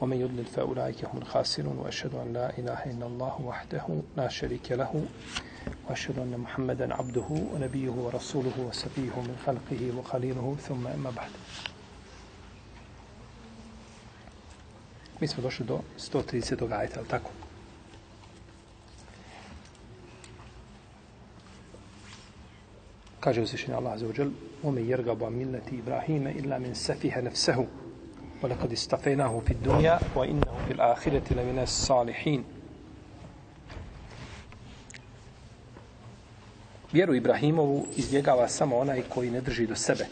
ومن يضلل فأولئك هم الخاسرون وأشهد أن لا إله إلا الله وحده لا شريك له وأشهد أن محمدا عبده ونبيه ورسوله وسفيه من خلقه وخليله ثم أما بعد Mi smo došli do 130. ajeta, ali tako? Kaže uzvišenje Allah Azza wa Jal, وَمَنْ يَرْغَبَ مِلَّةِ إِبْرَاهِيمَ إِلَّا مِنْ سَفِهَ نَفْسَهُ ولقد استفيناه في الدنيا وإنه في الآخرة لمن الصالحين Vjeru Ibrahimovu izbjegava samo onaj koji ne drži do sebe.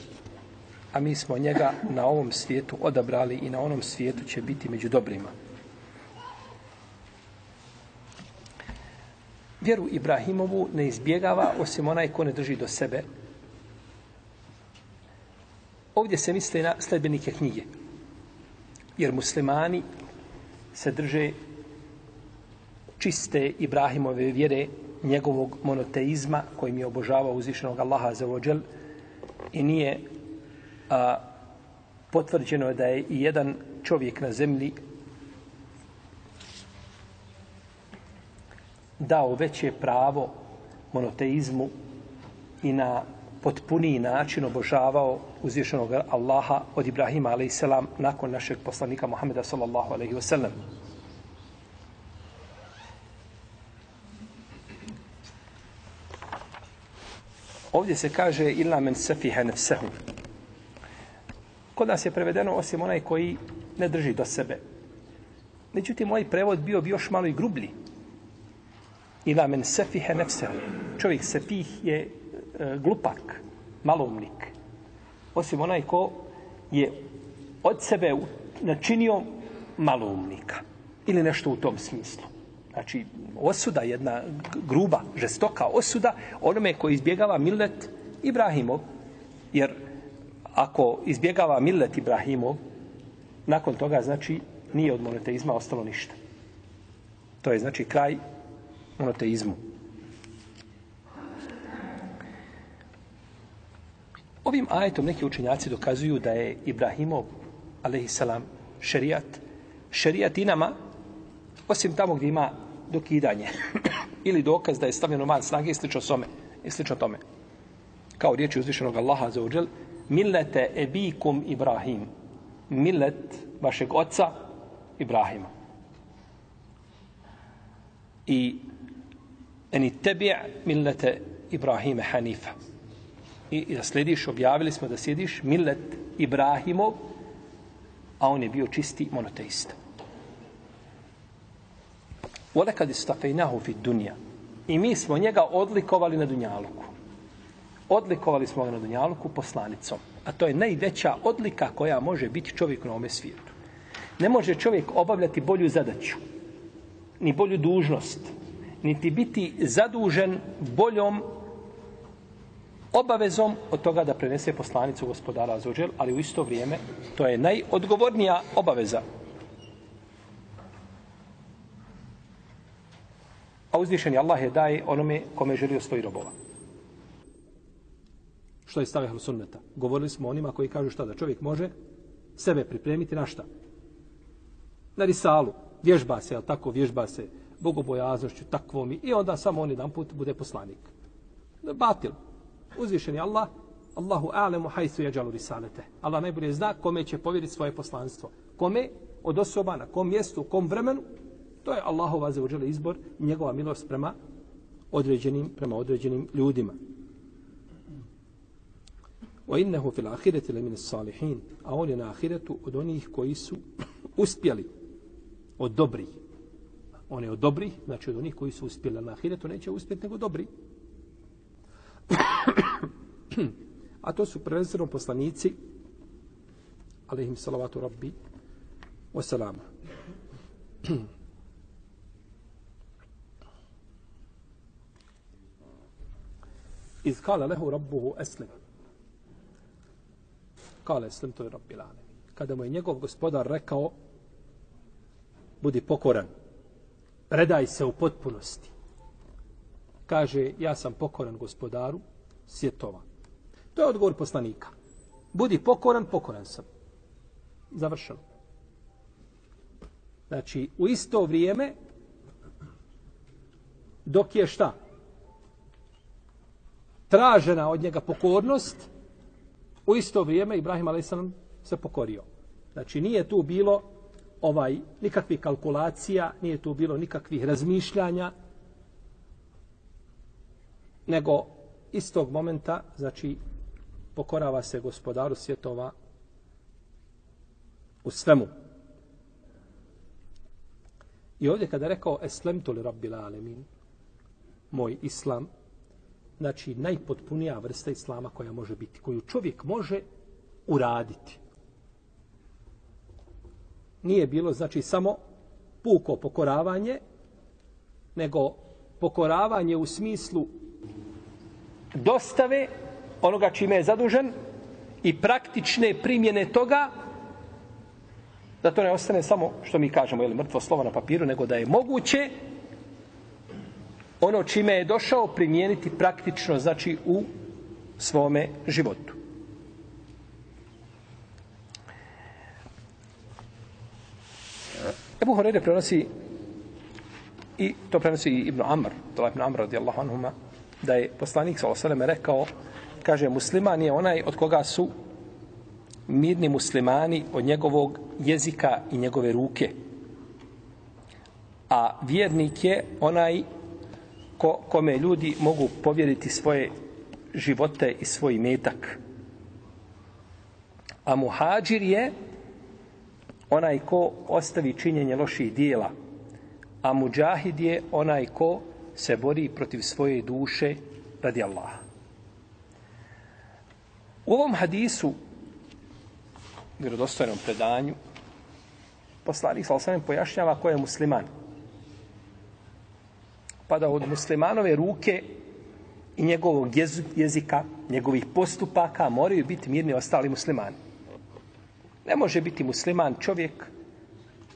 A mi smo njega na ovom svijetu odabrali i na onom svijetu će biti među dobrima. Vjeru Ibrahimovu ne izbjegava osim onaj ko ne drži do sebe. Ovdje se misli na sledbenike knjige jer muslimani se drže čiste Ibrahimove vjere njegovog monoteizma kojim je obožavao uzvišenog Allaha za ođel i nije a, potvrđeno da je i jedan čovjek na zemlji dao veće pravo monoteizmu i na potpuniji način obožavao uzvišenog Allaha od Ibrahima a.s. nakon našeg poslanika Muhammeda sallallahu alaihi wasallam. Ovdje se kaže illa men safiha nefsehu. Kod nas je prevedeno osim onaj koji ne drži do sebe. Međutim, ovaj prevod bio bi još malo i grublji. Ila men safiha nefsehu. Čovjek sefih je e, glupak, malumnik. Osim onaj ko je od sebe načinio malumnika. Ili nešto u tom smislu. Znači, osuda jedna gruba, žestoka osuda onome koji izbjegava millet Ibrahimov. Jer ako izbjegava millet Ibrahimov, nakon toga, znači, nije od monoteizma ostalo ništa. To je, znači, kraj monoteizmu. Ovim ajetom neki učenjaci dokazuju da je Ibrahimov, alaihissalam, šerijat, šerijat i nama, osim tamo gdje ima dokidanje ili dokaz da je stavljeno van snage i slično, some, i slično tome. Kao riječi uzvišenog Allaha za uđel, millete ebikum Ibrahim, millet vašeg oca Ibrahima. I eni tebi' millete Ibrahime Hanifa i da slediš, objavili smo da sjediš Millet Ibrahimov, a on je bio čisti monoteista. Ole kad istafejnahu fi dunja. I mi smo njega odlikovali na Dunjaluku. Odlikovali smo ga na Dunjaluku poslanicom. A to je najveća odlika koja može biti čovjek na ome svijetu. Ne može čovjek obavljati bolju zadaću, ni bolju dužnost, niti biti zadužen boljom obavezom od toga da prenese poslanicu gospodara Azuđel, ali u isto vrijeme to je najodgovornija obaveza. A uzvišeni Allah je daje onome kome želi svoji robova. Što je stavio sunneta? Govorili smo onima koji kažu šta da čovjek može sebe pripremiti na šta? Na risalu. Vježba se, ali tako vježba se bogobojaznošću, takvom i onda samo on jedan put bude poslanik. Batil. Uzvišen je Allah, Allahu a'lemu hajsu jeđalu risalete. Allah najbolje zna kome će povjeriti svoje poslanstvo. Kome od osoba, na kom mjestu, u kom vremenu, to je Allahova za uđele izbor i njegova milost prema određenim, prema određenim ljudima. Wa innahu fil ahireti le mine salihin. A on je na ahiretu od onih koji su uspjeli od dobrih. On je od dobrih, znači od onih koji su uspjeli na ahiretu, neće uspjeti nego dobri a to su prvenstveno poslanici alehim salavatu rabbi wasalama iz kala lehu rabbuhu eslim. Kala eslim to je rabbi lane kada mu je njegov gospodar rekao budi pokoran predaj se u potpunosti. Kaže, ja sam pokoran gospodaru svjetova. To je odgovor poslanika. Budi pokoran, pokoran sam. Završeno. Znači, u isto vrijeme, dok je šta? Tražena od njega pokornost, u isto vrijeme Ibrahim a.s. se pokorio. Znači, nije tu bilo ovaj nikakvih kalkulacija, nije tu bilo nikakvih razmišljanja, nego istog momenta, znači, pokorava se gospodaru svjetova u svemu. I ovdje kada rekao eslem li rabbi alemin, moj islam, znači najpotpunija vrsta islama koja može biti, koju čovjek može uraditi. Nije bilo, znači, samo puko pokoravanje, nego pokoravanje u smislu dostave onoga čime je zadužen i praktične primjene toga da to ne ostane samo što mi kažemo ili mrtvo slovo na papiru nego da je moguće ono čime je došao primijeniti praktično znači u svome životu. Ebu Horeire prenosi i to prenosi i Ibn Amr, to je Ibn Amr radijallahu anhuma, da je poslanik sa osaleme rekao, kaže, musliman je onaj od koga su mirni muslimani od njegovog jezika i njegove ruke. A vjernik je onaj ko, kome ljudi mogu povjeriti svoje živote i svoj metak. A muhađir je onaj ko ostavi činjenje loših dijela. A muđahid je onaj ko se bori protiv svoje duše radi Allaha. U ovom hadisu, vjerodostojnom predanju, poslanik sa osanem pojašnjava ko je musliman. Pa da od muslimanove ruke i njegovog jezika, njegovih postupaka moraju biti mirni ostali muslimani. Ne može biti musliman čovjek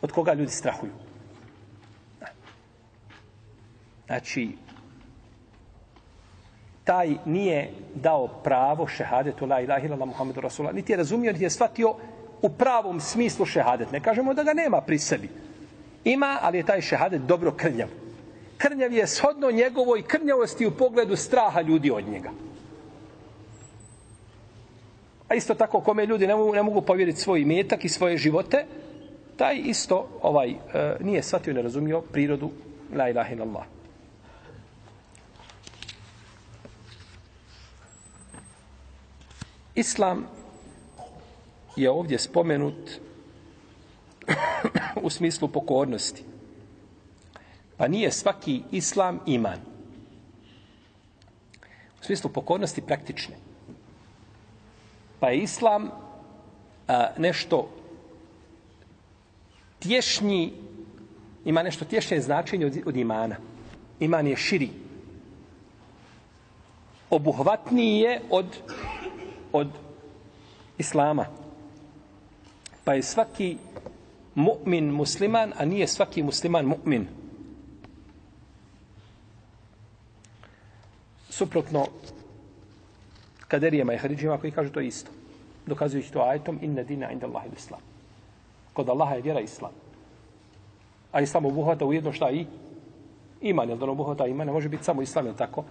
od koga ljudi strahuju. Znači, taj nije dao pravo šehadetu la ilaha illallah Muhammedu Rasulullah. Niti je razumio, niti je shvatio u pravom smislu šehadet. Ne kažemo da ga nema pri sebi. Ima, ali je taj šehadet dobro krnjav. Krnjav je shodno njegovoj krnjavosti u pogledu straha ljudi od njega. A isto tako, kome ljudi ne mogu, ne mogu povjeriti svoj metak i svoje živote, taj isto ovaj e, nije shvatio i ne razumio prirodu la ilaha illallah. Islam je ovdje spomenut u smislu pokornosti. Pa nije svaki islam iman. U smislu pokornosti praktične. Pa je islam a, nešto tješnji, ima nešto tješnje značenje od, od imana. Iman je širi. Obuhvatniji je od od islama. Pa je svaki mu'min musliman, a nije svaki musliman mu'min. Suprotno kaderijama i haridžima koji kažu to isto. Dokazujući to ajetom inna dina inda Allahi islam. Kod Allaha je vjera islam. A islam obuhvata ujedno šta i iman, jel da ono obuhvata iman, ne može biti samo islam, jel tako?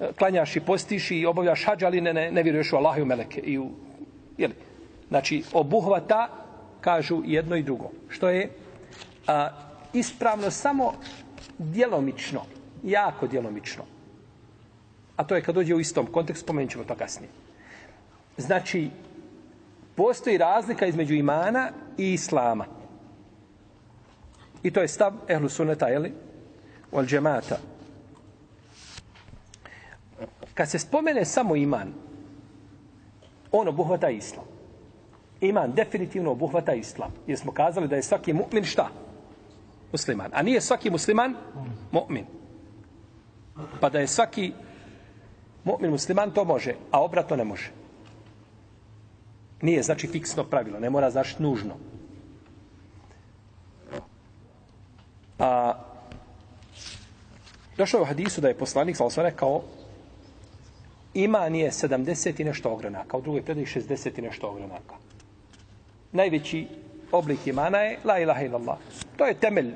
E, klanjaš i postiš i obavljaš hađ, ali ne, ne, ne vjeruješ u Allah i u Meleke. I u, jeli? Znači, obuhvata, kažu jedno i drugo. Što je a, ispravno samo djelomično, jako djelomično. A to je kad dođe u istom kontekst, spomenut ćemo to kasnije. Znači, postoji razlika između imana i islama. I to je stav ehlu suneta, jeli? Wal džemata. Kad se spomene samo iman, on obuhvata islam. Iman definitivno obuhvata islam. Jer smo kazali da je svaki mu'min šta? Musliman. A nije svaki musliman mu'min. Pa da je svaki Mu'min musliman to može, a obratno ne može. Nije znači fiksno pravilo, ne mora znači nužno. A došao je u hadisu da je poslanik sallallahu alejhi rekao iman je 70 i nešto ogranaka, u drugoj predaji 60 i nešto ogranaka. Najveći oblik imana je la ilaha illallah. To je temelj,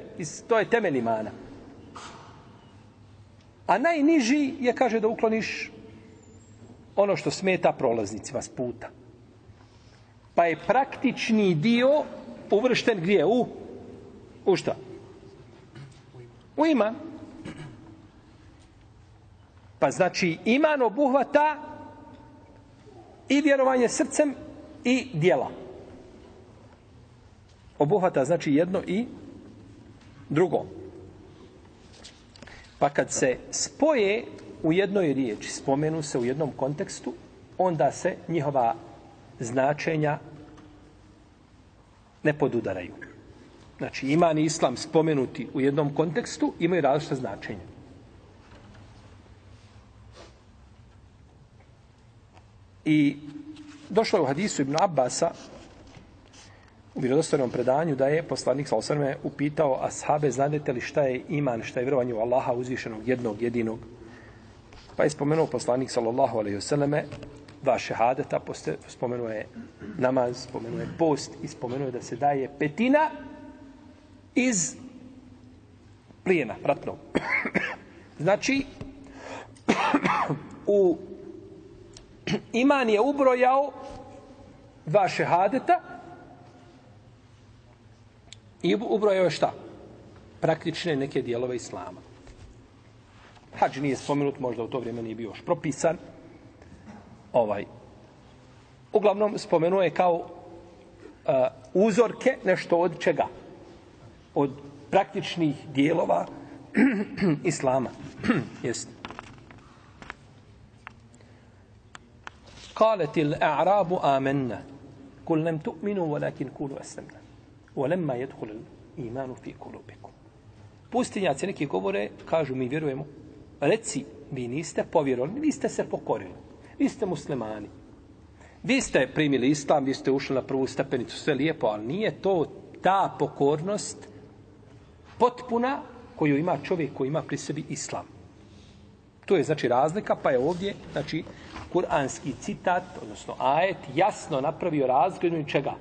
to je temelj imana. A najniži je, kaže, da ukloniš ono što smeta prolaznicima s puta. Pa je praktični dio uvršten gdje? U, u šta? U iman. Pa znači iman obuhvata i vjerovanje srcem i dijela. Obuhvata znači jedno i drugo. Pa kad se spoje u jednoj riječi, spomenu se u jednom kontekstu, onda se njihova značenja ne podudaraju. Znači, iman i islam spomenuti u jednom kontekstu imaju različite značenje. I došlo je u hadisu Ibn Abbasa u vjerodostojnom predanju da je poslanik sa osrme upitao ashabe, znadete li šta je iman, šta je vjerovanje u Allaha uzvišenog jednog, jedinog. Pa je spomenuo poslanik sallallahu alaihi vseleme dva šehadeta, spomenuo je namaz, spomenuo je post i spomenuo je da se daje petina iz plijena, ratnog. znači, u iman je ubrojao dva šehadeta i ubrojao je šta? Praktične neke dijelove islama. Hadž nije spomenut, možda u to vrijeme nije bio još propisan. Ovaj. Uglavnom, spomenuo je kao uh, uzorke nešto od čega? Od praktičnih dijelova islama. Jeste. قالت الأعراب آمنا قل لم تؤمنوا ولكن قولوا أسلمنا ولما يدخل الإيمان في قلوبكم Pustinjaci neki govore, kažu mi vjerujemo, reci, vi niste povjerovali, vi ste se pokorili, vi ste muslimani. Vi ste primili islam, vi ste ušli na prvu stepenicu, sve lijepo, ali nije to ta pokornost potpuna koju ima čovjek koji ima pri sebi islam. To je znači razlika, pa je ovdje, znači, kuranski citat, odnosno ajet, jasno napravio razgledu čega?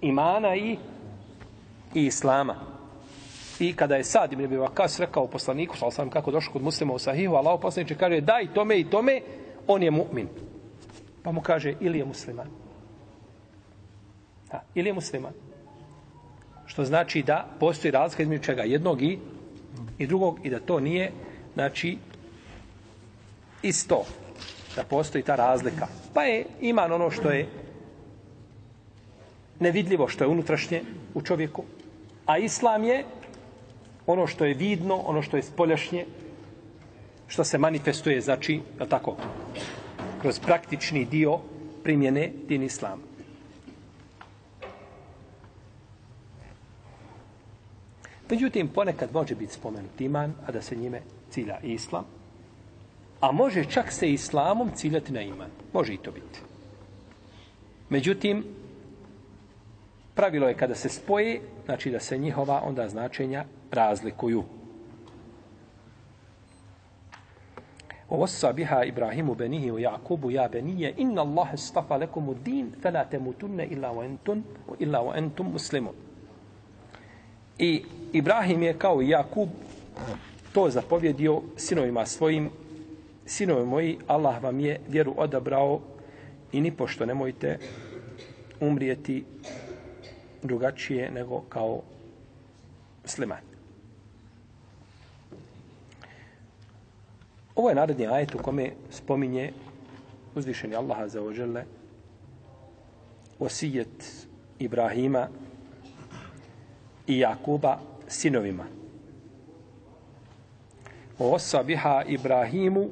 Imana i, i islama. I kada je Sad ibn Bivakas rekao poslaniku, sal sam kako došao kod muslima u sahihu, Allah poslaniče kaže daj tome i tome, on je mu'min. Pa mu kaže ili je musliman. Da, ili je musliman. Što znači da postoji razlika između čega jednog i, i drugog i da to nije znači isto da postoji ta razlika. Pa je iman ono što je nevidljivo, što je unutrašnje u čovjeku, a islam je ono što je vidno, ono što je spoljašnje, što se manifestuje, znači, je tako, kroz praktični dio primjene din islama. Međutim, ponekad može biti spomenut iman, a da se njime cilja islam, A može čak se islamom ciljati na iman. Može i to biti. Međutim, pravilo je kada se spoje, znači da se njihova onda značenja razlikuju. ووصى بها إبراهيم بنيه ويعقوب يا بني إن الله اصطفى لكم الدين فلا تموتن إلا وأنتم إلا وأنتم مسلمون I Ibrahim je kao Jakub to zapovjedio sinovima svojim sinovi moji, Allah vam je vjeru odabrao i ni pošto nemojte umrijeti drugačije nego kao musliman. Ovo je naredni ajet u kome spominje uzvišeni Allaha za ođele osijet Ibrahima i Jakuba sinovima. Osa biha Ibrahimu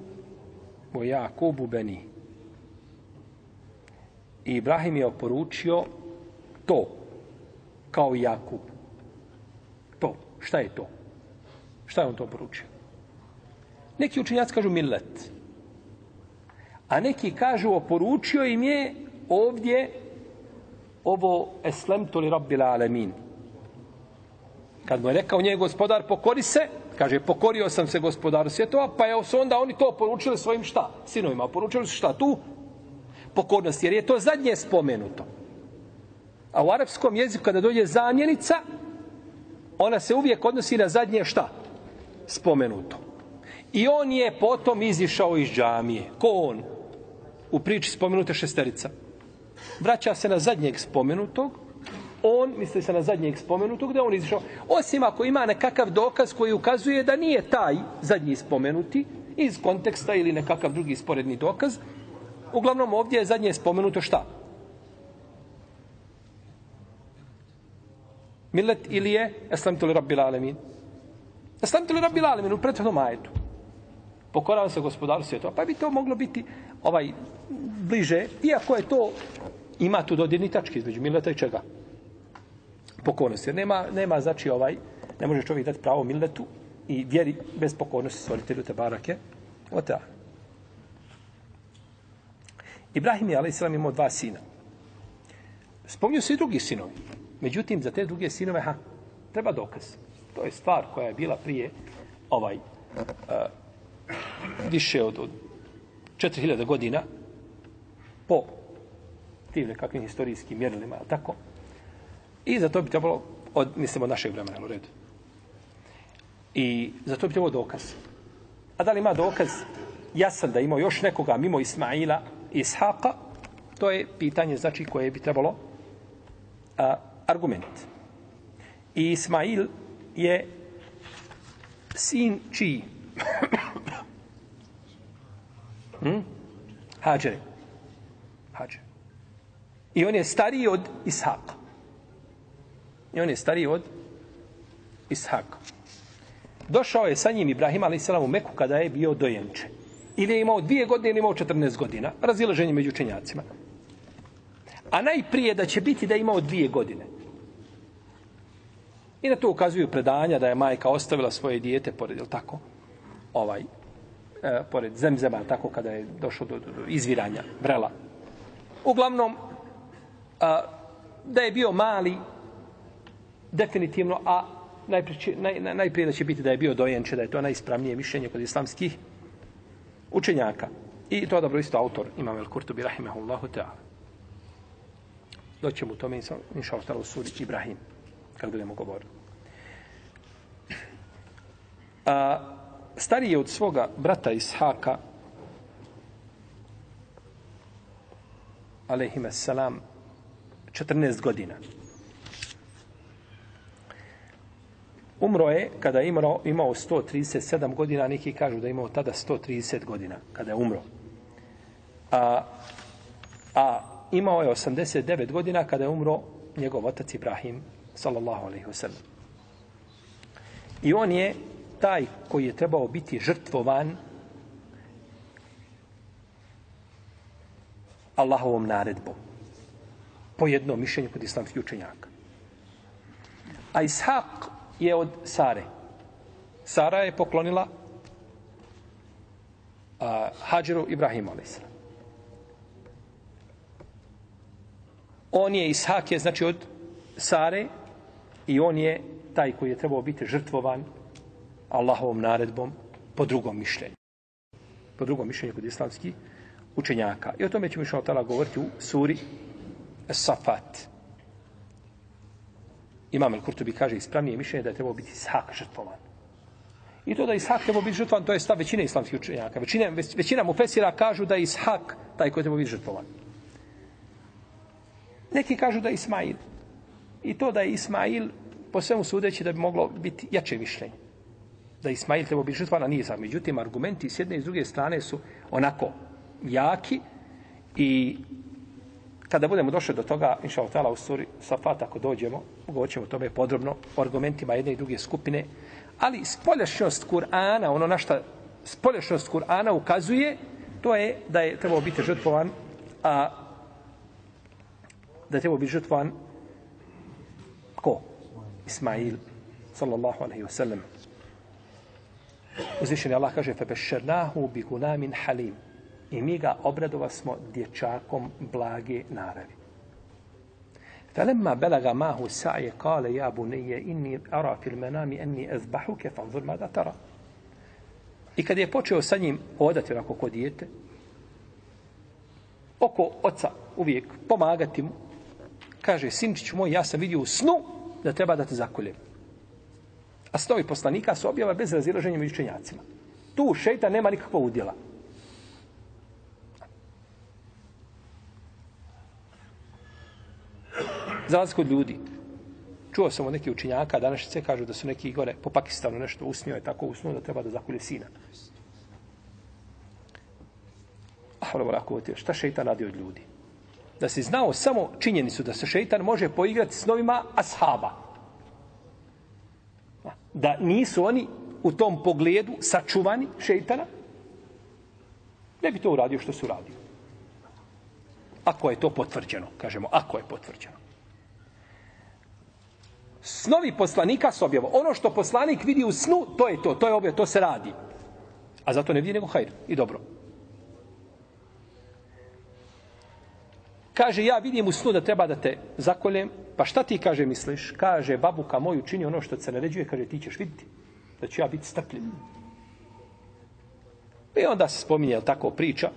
o Jakubu Beni. I Ibrahim je oporučio to, kao Jakub. To. Šta je to? Šta je on to oporučio? Neki učinjaci kažu millet. A neki kažu, oporučio im je ovdje ovo eslemtu li rabbil alemin. Kad mu je rekao njegov gospodar, pokori se, kaže, pokorio sam se gospodaru svjetova, pa je su onda oni to poručili svojim šta? Sinovima, poručili su šta tu? Pokornost, jer je to zadnje spomenuto. A u arapskom jeziku kada dođe zamjenica, ona se uvijek odnosi na zadnje šta? Spomenuto. I on je potom izišao iz džamije. Ko on? U priči spomenute šesterica. Vraća se na zadnjeg spomenutog. On, misli se na zadnjeg spomenutog, da on izišao. Osim ako ima nekakav dokaz koji ukazuje da nije taj zadnji spomenuti, iz konteksta ili nekakav drugi sporedni dokaz. Uglavnom ovdje je zadnje spomenuto šta? Millet ili je Eslamtu li Rabbil Alemin? Eslamtu li Rabbil Alemin u prethodnom ajetu. Pokorava se gospodaru svjetova. Pa bi to moglo biti ovaj bliže, iako je to ima tu dodirni tački između Milleta i čega? Pokornosti. Jer nema, nema znači ovaj, ne može čovjek dati pravo Milletu i vjeri bez pokornosti stvoritelju te barake. O ta. Ibrahim je, ali imao dva sina. Spomnio se i drugi sinovi. Međutim, za te druge sinove, ha, treba dokaz. To je stvar koja je bila prije ovaj uh, više od, od 4000 godina po tim nekakvim historijskim mjerilima, tako? I za to bi trebalo, od, mislim, od našeg vremena, u redu. I za to bi trebalo dokaz. A da li ima dokaz jasan da imao još nekoga mimo Ismaila i Ishaqa, to je pitanje, znači, koje bi trebalo a, argument. I Ismail je sin čiji? hm? Hađere. Hađere. I on je stariji od Ishaka. I on je stariji od Ishaka. Došao je sa njim Ibrahim a.s. u Meku kada je bio dojenče. Ili je imao dvije godine ili imao 14 godina. Razilaženje među učenjacima. A najprije da će biti da je imao dvije godine. I na to ukazuju predanja da je majka ostavila svoje dijete pored, ili tako, ovaj, e, pored zemzema, tako kada je došlo do, do, do izviranja vrela. Uglavnom, a, da je bio mali, definitivno, a najprije, naj, najprije da će biti da je bio dojenče, da je to najispravnije mišljenje kod islamskih učenjaka. I to dobro isto autor, Imam El-Kurtubi, rahimahullahu ta'ala. Doćemo u tome, inša Allah, suri Ibrahim kad budemo govorili. A, stariji je od svoga brata Ishaka, alaihime salam, 14 godina. Umro je kada je imao, imao 137 godina, neki kažu da je imao tada 130 godina kada je umro. A, a imao je 89 godina kada je umro njegov otac Ibrahim sallallahu alaihi wasallam. I on je taj koji je trebao biti žrtvovan Allahovom naredbom. Po jednom mišljenju kod islamskih učenjaka. A Ishaq je od Sare. Sara je poklonila a, Hadžeru Ibrahimu a.s. On je, Ishak je znači od Sare, i on je taj koji je trebao biti žrtvovan Allahovom naredbom po drugom mišljenju. Po drugom mišljenju kod islamskih učenjaka. I o tome ćemo išao tala govoriti u suri Safat. Imam El Kurtubi kaže ispravnije mišljenje da je trebao biti Ishak žrtvovan. I to da Ishak trebao biti žrtvovan, to je stav većine islamskih učenjaka. Većina, većina mu fesira kažu da je Ishak taj koji je trebao biti žrtvovan. Neki kažu da je Ismail. I to da je Ismail, po svemu sudeći, da bi moglo biti jače mišljenje. Da Ismail trebao biti žrtvan, a nije sam. Međutim, argumenti s jedne i s druge strane su onako jaki i kada budemo došli do toga, inša Allah, u suri Safat, ako dođemo, govorit ćemo o tome podrobno, o argumentima jedne i druge skupine, ali spoljašnost Kur'ana, ono na šta spoljašnost Kur'ana ukazuje, to je da je trebao biti žrtvovan, a da je trebao biti žrtvovan Ko? Ismail, sallallahu alaihi wa sallam. Uzvišeni Allah kaže, فَبَشَّرْنَاهُ بِغُنَامٍ حَلِيمٍ i mi ga obradova smo dječakom blage naravi. فلما بلغ معه السعي قال يا بني إني أرى في المنام أني أذبحك فانظر ماذا ترى I kad je počeo sa njim odati onako kod dijete, oko oca uvijek pomagati mu, kaže, sinčić moj, ja sam vidio u snu da treba da te zakoljem. A stovi poslanika su objava bez razilaženja među čenjacima. Tu šeitan nema nikakvog udjela. Za razliku od ljudi. Čuo sam od nekih učinjaka, danas se kažu da su neki gore po Pakistanu nešto usnio je tako usnuo da treba da zakolje sina. Ah, šta šeitan radi od ljudi? Da si znao samo činjenicu da se šeitan može poigrati s novima ashaba. Da nisu oni u tom pogledu sačuvani šeitana, ne bi to uradio što su uradio. Ako je to potvrđeno, kažemo, ako je potvrđeno. Snovi poslanika s objavom. Ono što poslanik vidi u snu, to je to, to je objav, to se radi. A zato ne vidi nego hajr i dobro. Kaže, ja vidim u snu da treba da te zakoljem. Pa šta ti, kaže, misliš? Kaže, babuka moju čini ono što se naređuje. Kaže, ti ćeš vidjeti da ću ja biti strpljiv. I onda se spominje, jel tako, priča,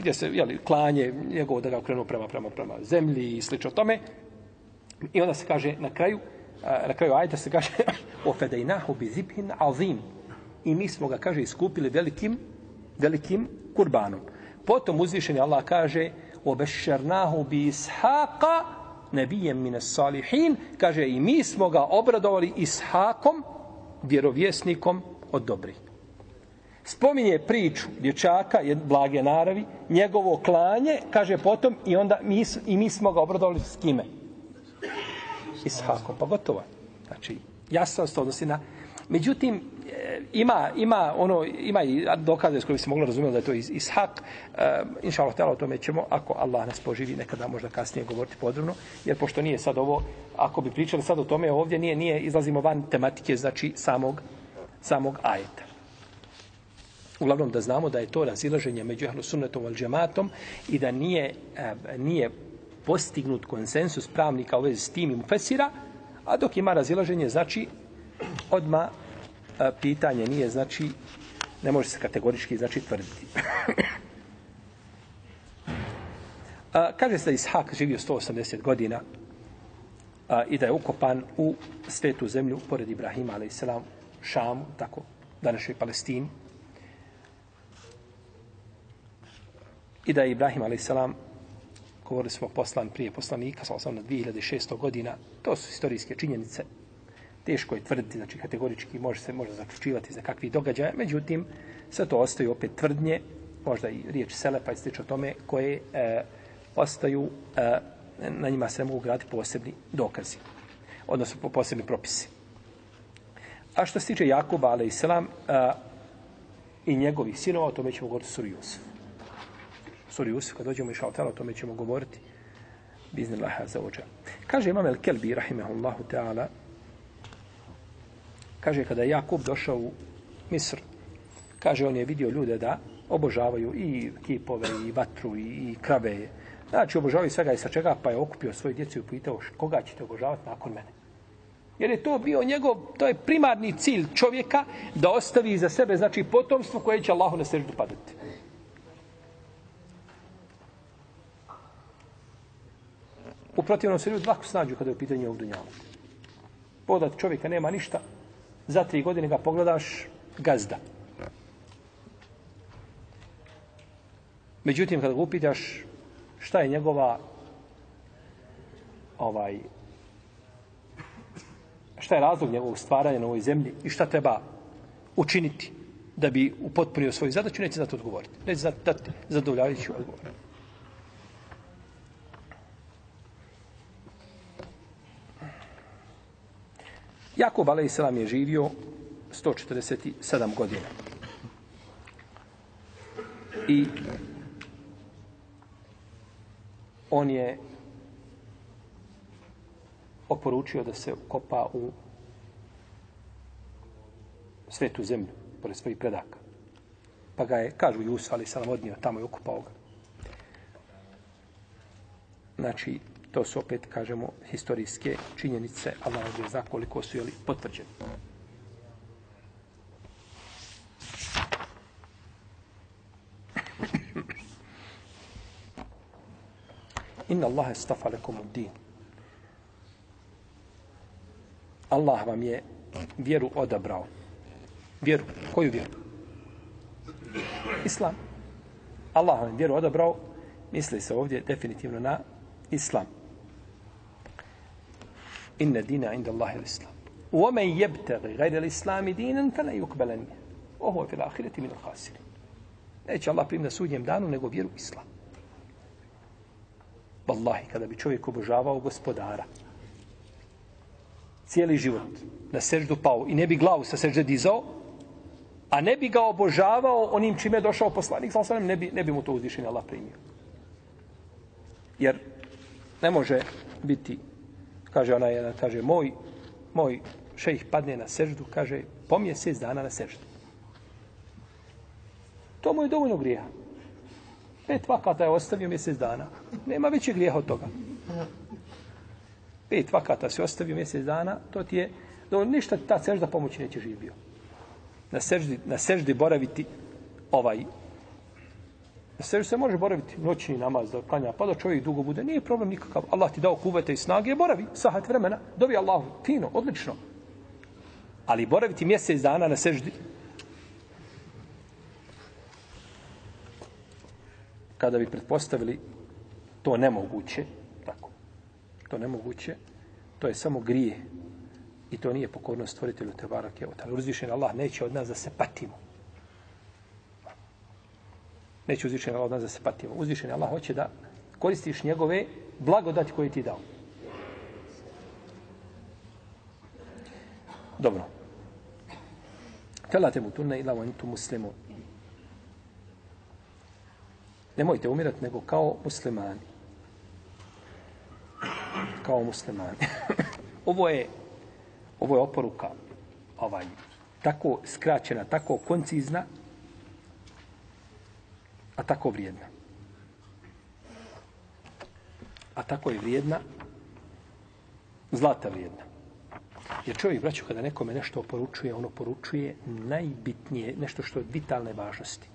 gdje se, jel, klanje njegovo da ga okrenu prema, prema, prema zemlji i slično tome. I onda se kaže na kraju, na kraju ajta se kaže ofedejnahu bi zibhin azim. I mi smo ga, kaže, iskupili velikim, velikim kurbanom. Potom uzvišeni Allah kaže obešernahu bi ishaqa nebijem mine salihin. Kaže, i mi smo ga obradovali ishakom, vjerovjesnikom od dobrih. Spominje priču dječaka, je blage naravi, njegovo klanje, kaže potom, i onda mi, i mi smo ga obradovali s kime? Ishakom, pa gotovo. Znači, jasno se odnosi na... Međutim, e, ima, ima, ono, ima i dokaze s kojim se moglo razumjeti da je to is, ishak. E, inša Allah, o tome ćemo, ako Allah nas poživi, nekada možda kasnije govoriti podrobno, jer pošto nije sad ovo, ako bi pričali sad o tome ovdje, nije, nije, izlazimo van tematike, znači, samog, samog ajeta. Uglavnom da znamo da je to razilaženje među ehlu sunnetom al džematom i da nije, e, nije postignut konsensus pravnika u vezi s tim i mufesira, a dok ima razilaženje, znači, odma pitanje nije, znači, ne može se kategorički, znači, tvrditi. a, kaže se da Ishak živio 180 godina a, i da je ukopan u svetu zemlju, pored Ibrahima, ali i selam, Šamu, tako, današnjoj Palestini. I da je Ibrahim, ali i selam, govorili smo poslan prije poslanika, sa osam na 2600 godina, to su historijske činjenice. Teško je tvrditi, znači kategorički može se može zaključivati za kakvi događaja, međutim, sve to ostaju opet tvrdnje, možda i riječ selepa i slično tome, koje e, ostaju, e, na njima se mogu graditi posebni dokazi, odnosno posebni propisi. A što se tiče Jakuba, ale i selam, e, i njegovih sinova, o tome ćemo govoriti suri Jusuf suri Yusuf, kad dođemo iša šaltala, o tome ćemo govoriti. Biznillah za ođa. Kaže imam El Kelbi, rahimahullahu ta'ala, kaže kada je Jakub došao u Misr, kaže on je vidio ljude da obožavaju i kipove, i vatru, i, i krave. Znači, obožavaju svega i sa čega, pa je okupio svoju djecu i upitao koga ćete obožavati nakon mene. Jer je to bio njegov, to je primarni cilj čovjeka da ostavi za sebe, znači, potomstvo koje će Allahu na sreždu padati. U protivnom se ljudi lako snađu kada je u pitanju ovog dunjalu. Podat čovjeka nema ništa, za tri godine ga pogledaš, gazda. Međutim, kada ga upitaš šta je njegova ovaj šta je razlog njegovog stvaranja na ovoj zemlji i šta treba učiniti da bi upotpunio svoju zadaću, neće znati odgovoriti. Neće znati zadovoljavajući odgovor. Jakub a.s. je živio 147 godina. I on je oporučio da se kopa u svetu zemlju, pored svojih predaka. Pa ga je, kažu Jusa, ali sam odnio tamo je okupao ga. Znači, to su opet, kažemo, historijske činjenice, Allah ne zna koliko su jeli potvrđeni. Inna Allahe stafa lekom u din. Allah vam je vjeru odabrao. Vjeru. Koju vjeru? Islam. Allah vam je vjeru odabrao. Misli se ovdje definitivno na Islam Inna dina inda Allahi l'Islam. ومن يبتغي غير الإسلام دينا فلا يقبل منه وهو في الآخرة من الخاسرين neće Allah primiti na sudnjem danu nego vjeru u islam. Wallahi, kada bi čovjek obožavao gospodara, cijeli život na seždu pao i ne bi glavu sa sežde dizao, a ne bi ga obožavao onim čime je došao poslanik, sam ne bi, ne bi mu to uzvišenje Allah primio. Jer ne može biti, kaže ona jedan, kaže, moj, moj šejh padne na seždu, kaže, po mjesec dana na seždu. To mu je dovoljno grijeha. Pet vakata je ostavio mjesec dana. Nema većeg grijeha od toga. Pet vakata se ostavio mjesec dana, to ti je, dovoljno. ništa ta sežda pomoći neće živio. Na seždi, na seždi boraviti ovaj Na se može boraviti noćni namaz da klanja, pa da čovjek dugo bude. Nije problem nikakav. Allah ti dao kuvete i snage, boravi sahat vremena. Dobi Allahu, fino, odlično. Ali boraviti mjesec dana na seždi, kada bi pretpostavili to nemoguće, tako, to nemoguće, to je samo grije i to nije pokornost stvoritelju Tebarake. Uzvišen Allah neće od nas da se patimo. Neće uzvišen Allah od nas da se patimo. Uzvišen Allah hoće da koristiš njegove blagodati koje ti dao. Dobro. Kala te mutunne ila vantu muslimu. Nemojte umirati nego kao muslimani. Kao muslimani. ovo je ovo je oporuka ovaj tako skraćena, tako koncizna, a tako vrijedna. A tako je vrijedna, zlata vrijedna. Jer čovjek, braću, kada nekome nešto oporučuje, ono poručuje najbitnije, nešto što je vitalne važnosti.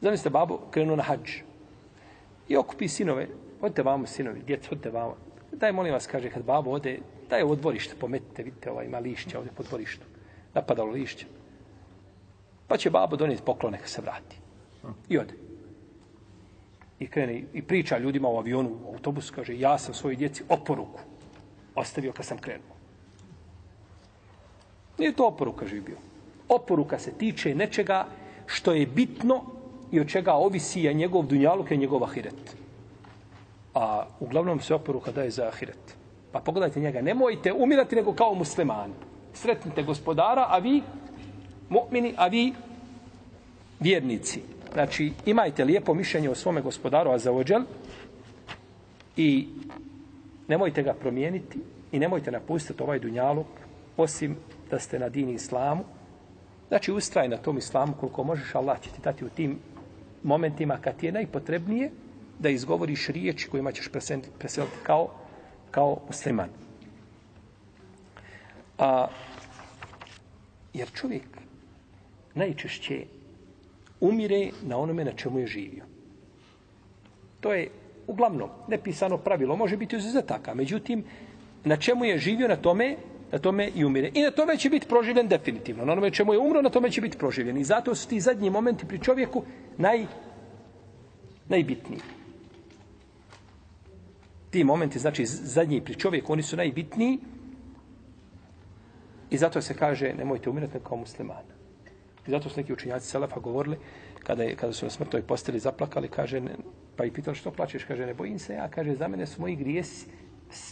Zamislite, babo krenu na hađ i okupi sinove. Odite vamo, sinovi, djeca, odite vamo. Daj, molim vas, kaže, kad babo ode, daj ovo dvorište, pometite, vidite, ovaj, ima lišća ovdje po dvorištu. Napadalo lišće. Pa će babo donijeti poklone kad se vrati. I ode. I krene i priča ljudima u avionu, u autobusu, kaže, ja sam svojoj djeci oporuku ostavio kad sam krenuo. Nije to oporuka živio. Oporuka se tiče nečega što je bitno i od čega ovisi je njegov dunjaluk i njegov ahiret. A uglavnom se oporuka daje za ahiret. Pa pogledajte njega, nemojte umirati nego kao muslimani. Sretnite gospodara, a vi mu'mini, a vi vjernici. Znači, imajte lijepo mišljenje o svome gospodaru, a i nemojte ga promijeniti i nemojte napustiti ovaj dunjaluk, osim da ste na dini islamu. Znači, ustraj na tom islamu koliko možeš, Allah će ti dati u tim momentima kad ti je najpotrebnije da izgovoriš riječi kojima ćeš preseliti kao, kao musliman. A, jer čovjek najčešće umire na onome na čemu je živio. To je uglavnom nepisano pravilo, može biti uzetaka, međutim, na čemu je živio, na tome na tome i umire. I na tome će biti proživljen definitivno. Na onome čemu je umro, na tome će biti proživljen. I zato su ti zadnji momenti pri čovjeku naj, najbitniji. Ti momenti, znači zadnji pri čovjeku, oni su najbitniji. I zato se kaže, nemojte umirati kao muslimana. I zato su neki učinjaci Selefa govorili, kada, je, kada su na smrtoj posteli zaplakali, kaže, ne, pa i pitali što plačeš, kaže, ne bojim se ja, kaže, za mene su moji grijesi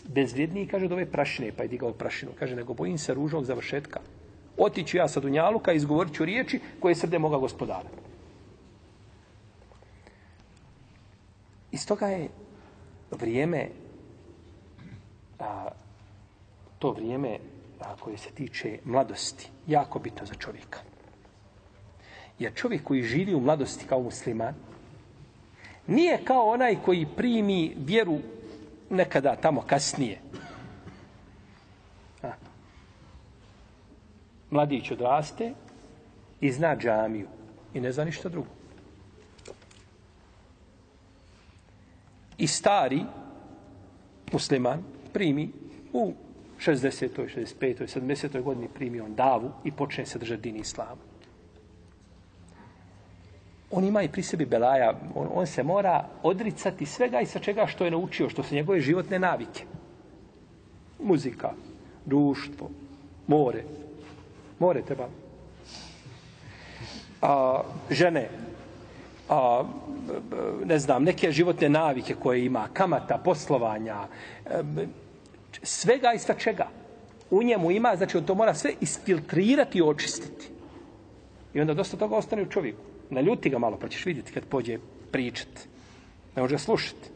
bezvrijedniji, kaže, od ove prašine, pa je digao prašinu. Kaže, nego bojim se ružnog završetka. Otiću ja sa Dunjaluka i izgovorit ću riječi koje srde moga gospodara. Iz toga je vrijeme, a, to vrijeme a, koje se tiče mladosti, jako bitno za čovjeka. Jer čovjek koji živi u mladosti kao musliman, nije kao onaj koji primi vjeru nekada tamo kasnije. A. Mladić odraste i zna džamiju i ne zna ništa drugo. I stari musliman primi u 60. 65. 70. godini primi on davu i počne se držati dini islamu. On ima i pri sebi belaja, on, on se mora odricati svega i sa čega što je naučio, što su njegove životne navike. Muzika, društvo, more. More treba. A, žene, a, ne znam, neke životne navike koje ima, kamata, poslovanja, e, svega i sa čega. U njemu ima, znači on to mora sve isfiltrirati i očistiti. I onda dosta toga ostane u čovjeku. Naljuti ga malo, pa ćeš vidjeti kad pođe pričat. Ne može slušati.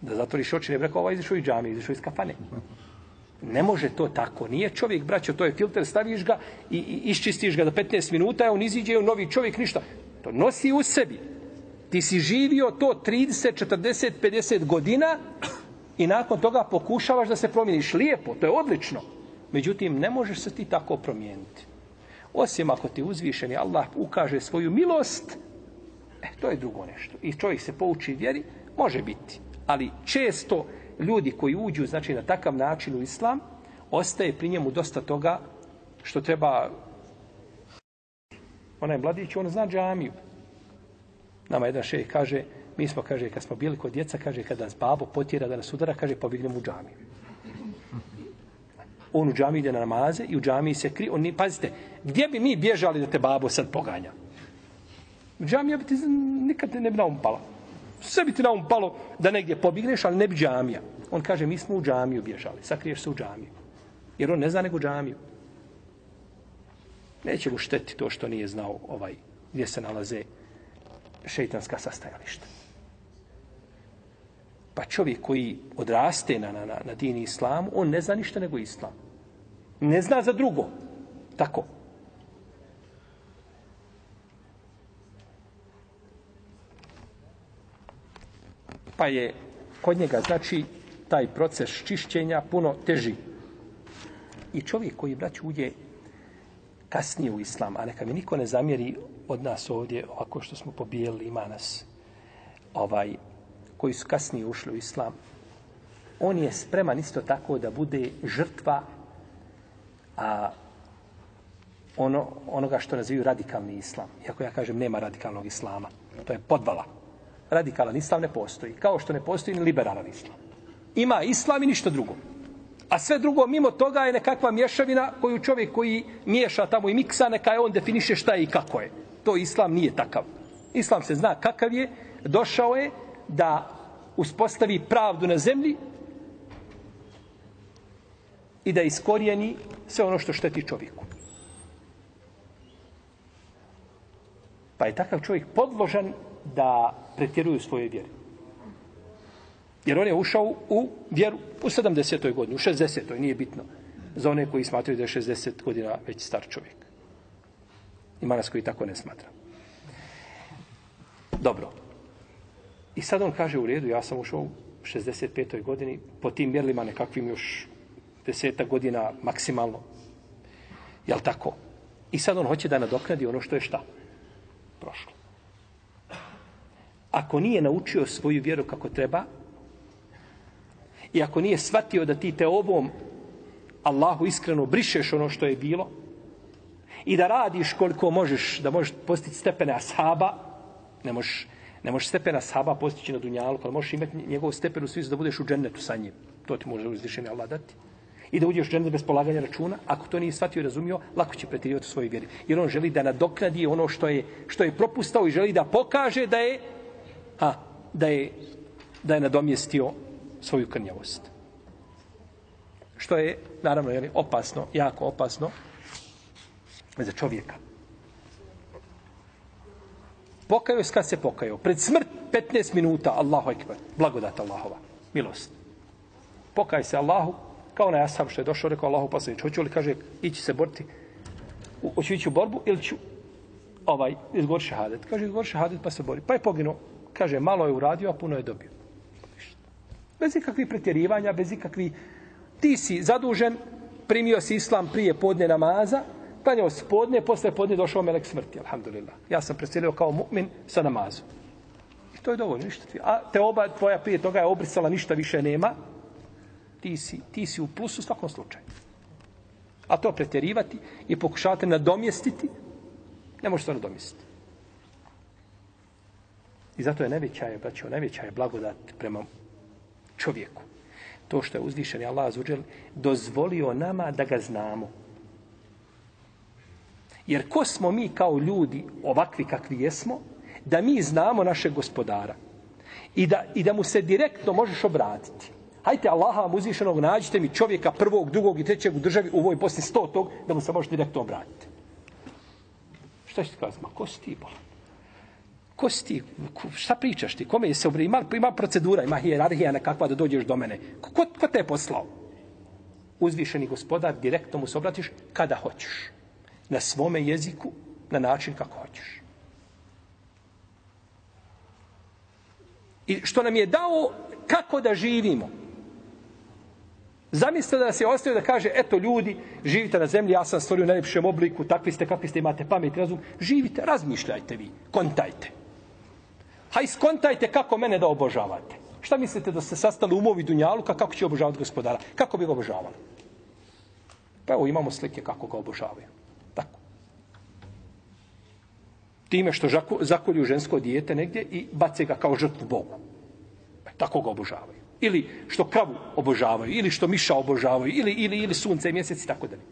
Da zatvoriš oči, ne bi rekao, ovaj ovo izišao iz džami, izišao iz kafane. Ne može to tako. Nije čovjek, braćo, to je filter, staviš ga i, i iščistiš ga do 15 minuta, a on iziđe u novi čovjek, ništa. To nosi u sebi. Ti si živio to 30, 40, 50 godina i nakon toga pokušavaš da se promijeniš. Lijepo, to je odlično. Međutim, ne možeš se ti tako promijeniti. Osim ako ti uzvišeni Allah ukaže svoju milost, e, to je drugo nešto. I čovjek se pouči vjeri, može biti. Ali često ljudi koji uđu znači, na takav način u islam, ostaje pri njemu dosta toga što treba onaj mladić, on zna džamiju. Nama jedan šej kaže, mi smo, kaže, kad smo bili kod djeca, kaže, kada nas babo potjera da nas udara, kaže, pobignemo u džamiju. On u džami ide na namaze i u džamiji se kri. On, pazite, gdje bi mi bježali da te babo sad poganja? U džamija bi ti nikad ne bi na um palo. Sve bi ti na um palo da negdje pobigneš, ali ne bi džamija. On kaže, mi smo u džamiju bježali. Sakriješ se u džamiju. Jer on ne zna nego džamiju. Neće mu šteti to što nije znao ovaj gdje se nalaze šeitanska sastajališta. Pa čovjek koji odraste na, na, na, na dini islamu, on ne zna ništa nego islam. Ne zna za drugo. Tako. Pa je kod njega, znači, taj proces čišćenja puno teži. I čovjek koji, brać, uđe kasnije u islam, a neka mi niko ne zamjeri od nas ovdje, ovako što smo pobijeli, ima nas, ovaj, koji su kasnije ušli u islam, on je spreman isto tako da bude žrtva a ono, onoga što nazivaju radikalni islam. Iako ja kažem nema radikalnog islama. To je podvala. Radikalan islam ne postoji. Kao što ne postoji ni liberalan islam. Ima islam i ništa drugo. A sve drugo mimo toga je nekakva mješavina koju čovjek koji miješa tamo i miksa, neka je on definiše šta je i kako je. To islam nije takav. Islam se zna kakav je, došao je da uspostavi pravdu na zemlji i da iskorijeni sve ono što šteti čovjeku. Pa je takav čovjek podložan da pretjeruju svoje vjere. Jer on je ušao u vjeru u 70. godini, u 60. nije bitno. Za one koji smatraju da je 60 godina već star čovjek. Ima nas koji tako ne smatra. Dobro. I sad on kaže u redu, ja sam ušao u 65. godini, po tim mjerlima nekakvim još deseta godina maksimalno. Jel tako? I sad on hoće da nadoknadi ono što je šta? Prošlo. Ako nije naučio svoju vjeru kako treba, i ako nije shvatio da ti te ovom Allahu iskreno brišeš ono što je bilo, i da radiš koliko možeš, da možeš postići stepene ashaba, ne možeš, ne možeš stepena saba postići na dunjalu, ali možeš imati njegov stepen u svijetu da budeš u džennetu sa njim. To ti može uzvišenje Allah dati i da uđeš u džennet bez polaganja računa, ako to nije shvatio i razumio, lako će pretirivati u svojoj vjeri. Jer on želi da nadoknadi ono što je, što je propustao i želi da pokaže da je, a, da je, da je nadomjestio svoju krnjavost. Što je, naravno, jeli, opasno, jako opasno za čovjeka. Pokajao se kad se pokajao. Pred smrt 15 minuta, Allahu ekber, blagodat Allahova, milost. Pokaj se Allahu, Kao onaj asab što je došao, rekao Allahu poslanič, hoću li, kaže, ići se boriti, hoću ići u borbu ili ću ovaj, izgovor šehadet. Kaže, izgovor šehadet pa se bori. Pa je poginuo. Kaže, malo je uradio, a puno je dobio. Bez ikakvih pretjerivanja, bez ikakvih... Ti si zadužen, primio si islam prije podne namaza, klanjao spodne, posle podne došao melek smrti, alhamdulillah. Ja sam preselio kao mu'min sa namazom. I to je dovoljno, ništa ti. A te oba tvoja prije toga je obrisala, ništa više nema. Ti si, ti si u plusu u svakom slučaju. A to pretjerivati i pokušavati nadomjestiti, ne možeš to nadomjestiti. I zato je najveća je, braćo, najveća je blagodat prema čovjeku. To što je uzvišen Allah azuđel, dozvolio nama da ga znamo. Jer ko smo mi kao ljudi, ovakvi kakvi jesmo, da mi znamo našeg gospodara i da, i da mu se direktno možeš obratiti. Hajte Allaha vam uzvišenog, nađite mi čovjeka prvog, drugog i trećeg u državi u ovoj posljednji stotog, da mu se možeš direktno obratiti. Šta ćete kazati? Ma ko si ti, bolan? Ko si ti? Šta pričaš ti? Kome je se obratiti? Ima, ima procedura, ima hijerarhija nekakva da dođeš do mene. Ko, ko te je poslao? Uzvišeni gospodar, direktno mu se obratiš kada hoćeš. Na svome jeziku, na način kako hoćeš. I što nam je dao kako da živimo. Zamislite da se ostaje da kaže, eto ljudi, živite na zemlji, ja sam stvorio u najljepšem obliku, takvi ste, kakvi ste, imate pamet i razum. Živite, razmišljajte vi, kontajte. Haj, skontajte kako mene da obožavate. Šta mislite da ste sastali umovi Dunjaluka, kako će obožavati gospodara? Kako bi ga obožavali? Pa evo imamo slike kako ga obožavaju. Tako. Time što zakolju žensko dijete negdje i bace ga kao žrtvu Bogu. E, tako ga obožavaju ili što kravu obožavaju, ili što miša obožavaju, ili, ili, ili sunce mjesec i tako dalje.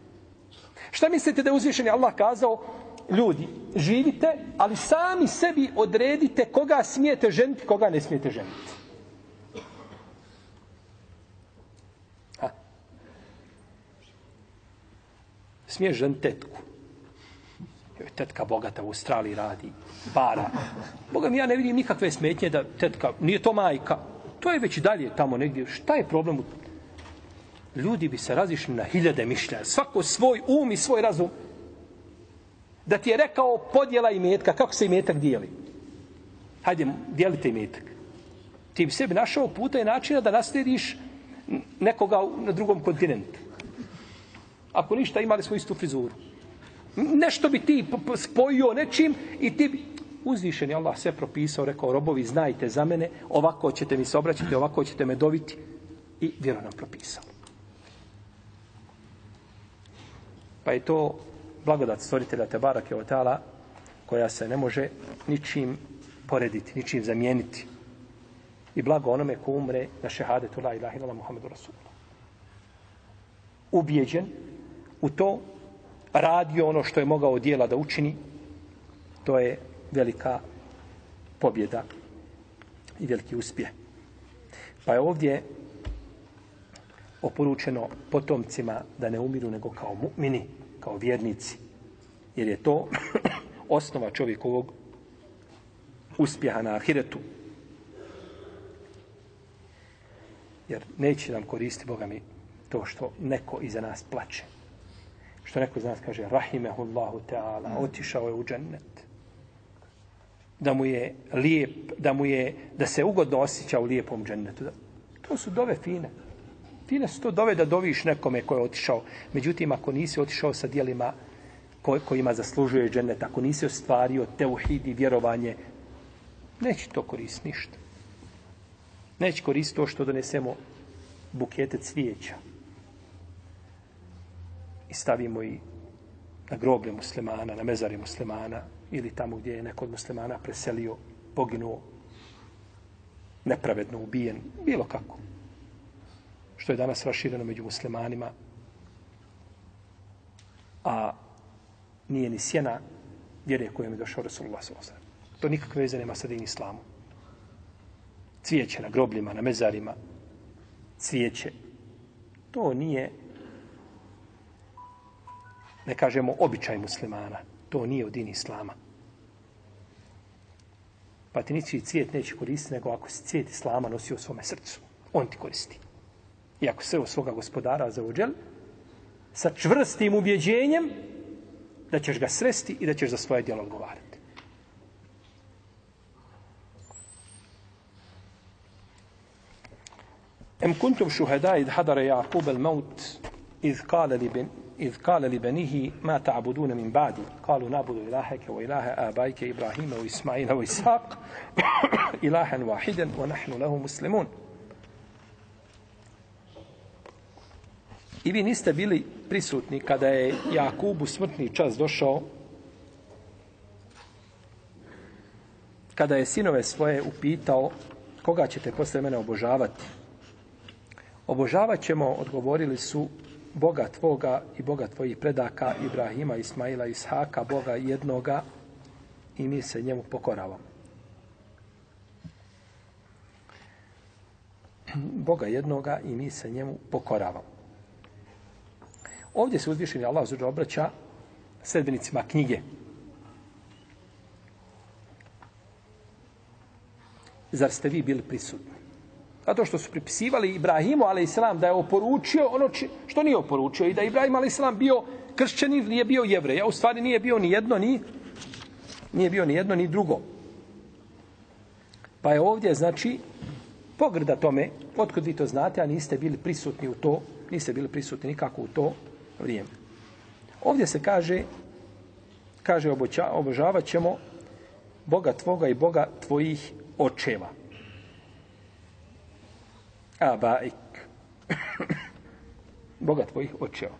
Šta mislite da je uzvišen Allah kazao? Ljudi, živite, ali sami sebi odredite koga smijete ženiti, koga ne smijete ženiti. Ha. Smiješ žen tetku. Joj, tetka bogata u Australiji radi, para. Boga mi ja ne vidim nikakve smetnje da tetka, nije to majka, To je već dalje tamo negdje. Šta je problem? Ljudi bi se razišli na hiljade mišlja. Svako svoj um i svoj razum. Da ti je rekao podjela i metka. Kako se i metak dijeli? Hajde, dijelite i metak. Ti bi sebi našao puta i načina da naslediš nekoga na drugom kontinentu. Ako ništa, imali smo istu frizuru. Nešto bi ti spojio nečim i ti bi uzvišen je Allah sve propisao, rekao, robovi, znajte za mene, ovako ćete mi se obraćati, ovako ćete me dobiti. I vjero nam propisao. Pa je to blagodat stvoritelja Tebarak je otala, koja se ne može ničim porediti, ničim zamijeniti. I blago onome ko umre na šehadetu la ilaha ilala Muhammedu Rasulullah. Ubijeđen u to, radio ono što je mogao dijela da učini, to je velika pobjeda i veliki uspjeh. Pa je ovdje oporučeno potomcima da ne umiru nego kao mu'mini, kao vjernici. Jer je to osnova čovjekovog uspjeha na ahiretu. Jer neće nam koristi, Boga mi, to što neko iza nas plače. Što neko iza nas kaže, rahimehullahu ta'ala, otišao je u džennet da mu je lijep, da mu je, da se ugodno osjeća u lijepom džennetu. To su dove fine. Fine su to dove da doviš nekome ko je otišao. Međutim, ako nisi otišao sa dijelima ko, kojima zaslužuje džennet, ako nisi ostvario teuhid i vjerovanje, neće to koristiti ništa. Neće koristiti to što donesemo bukete cvijeća i stavimo i na groblje muslimana, na mezari muslimana, ili tamo gdje je neko od muslimana preselio, poginuo, nepravedno ubijen, bilo kako. Što je danas rašireno među muslimanima, a nije ni sjena vjere kojom je došao Rasulullah s.a.v. To nikakve veze nema sa din islamu. Cvijeće na grobljima, na mezarima, cvijeće. To nije, ne kažemo običaj muslimana. To nije od din islama. Pa ti nisi cvijet neće koristiti, nego ako si cvijet islama nosi u svome srcu, on ti koristi. I ako se u svoga gospodara za ođel, sa čvrstim ubjeđenjem da ćeš ga sresti i da ćeš za svoje djelo odgovarati. Em kuntum šuhedaj idhadara Jakub el maut iz kale li إذ قال لبنيه ما تعبدون من بعدي قالوا نعبد إلهك وإله آبائك إبراهيم وإسماعيل وإسحاق إلها واحدا ونحن له مسلمون I vi niste bili prisutni kada je Jakubu smrtni čas došao, kada je sinove svoje upitao koga ćete posle mene obožavati. Obožavat ćemo, odgovorili su, Boga tvoga i Boga tvojih predaka, Ibrahima, Ismaila, Ishaka, Boga jednoga i mi se njemu pokoravamo. Boga jednoga i mi se njemu pokoravamo. Ovdje se uzvišeni Allah zađe obraća sredbenicima knjige. Zar ste vi bili prisutni? Zato što su pripisivali Ibrahimu, ali islam, da je oporučio ono či, što nije oporučio. I da je Ibrahim, ali islam, bio kršćanin, nije bio jevrej. A u stvari nije bio ni jedno, ni, nije bio ni jedno, ni drugo. Pa je ovdje, znači, pogrda tome, otkud vi to znate, a niste bili prisutni u to, niste bili prisutni nikako u to vrijeme. Ovdje se kaže, kaže oboća, obožavat ćemo Boga tvoga i Boga tvojih očeva. Abaik. Boga tvojih očeva.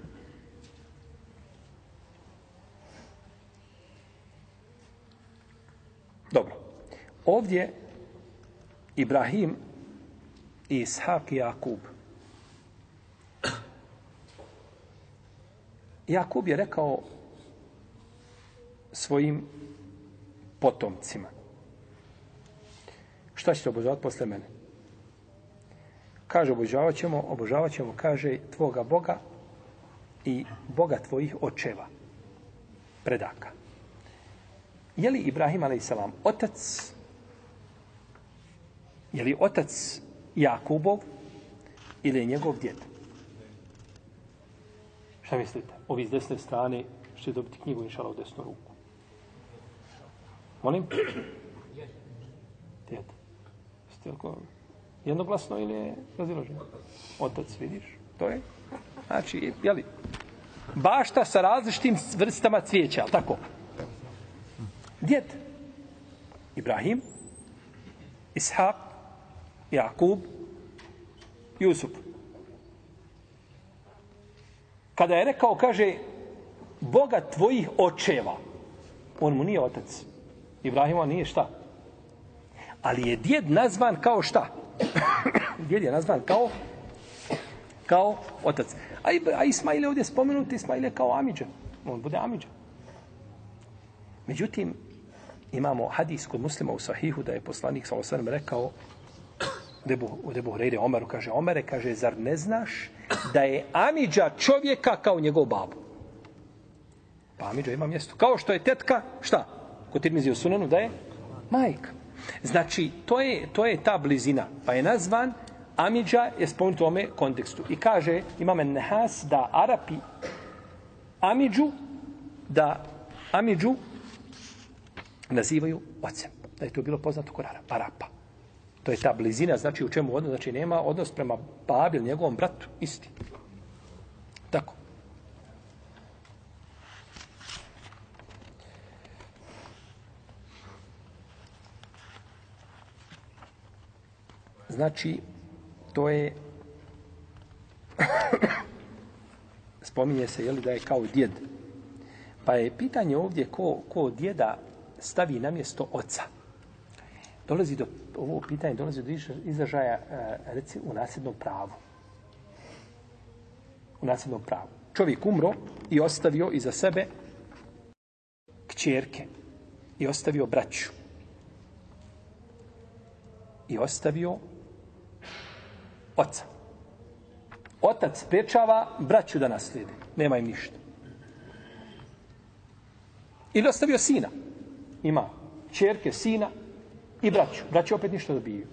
Dobro. Ovdje Ibrahim i Ishak i Jakub. Jakub je rekao svojim potomcima. Šta ćete obožavati posle mene? Kaže, obožavat ćemo, obožavat ćemo, kaže, tvoga Boga i Boga tvojih očeva, predaka. Je li Ibrahim, a.s. otac, je li otac Jakubov ili je njegov djed? Šta mislite? Ovi s desne strane će dobiti knjigu inšala u desnu ruku. Molim? Djed. Jeste li jednoglasno ili je raziloženo? Otac, vidiš? To je. Znači, jeli? Bašta sa različitim vrstama cvijeća, ali tako? Djed. Ibrahim, Ishak, Jakub, Jusuf. Kada je rekao, kaže, Boga tvojih očeva, on mu nije otac. Ibrahima nije šta? Ali je djed nazvan kao šta? Djed je nazvan kao kao otac. A, a Ismail je ovdje spomenut, Ismail je kao Amidža. On bude Amidža. Međutim, imamo hadis kod muslima u Sahihu da je poslanik sa osvrame rekao Debu, u Debu Hrejde Omeru kaže, Omere kaže, zar ne znaš da je Amidža čovjeka kao njegov babu? Pa Amidža ima mjesto. Kao što je tetka, šta? Kod Tirmizi u Sunanu da je majka. Znači, to je, to je ta blizina. Pa je nazvan Amidža je spomenut u ome kontekstu. I kaže, imame nehas da Arapi Amidžu, da Amidžu nazivaju ocem. Da je to bilo poznato kod Arapa. To je ta blizina, znači u čemu odnos, znači nema odnos prema Babil, njegovom bratu, isti. Tako. Znači, to je spominje se jeli, da je kao djed. Pa je pitanje ovdje ko, ko djeda stavi na mjesto oca. Dolazi do, ovo pitanje dolazi do izražaja e, reci, u nasljednom pravu. U nasljednom pravu. Čovjek umro i ostavio iza sebe kćerke i ostavio braću. I ostavio oca. Otac spriječava braću da naslijede. Nema im ništa. Ili ostavio sina. Ima čerke, sina i braću. Braću opet ništa dobiju.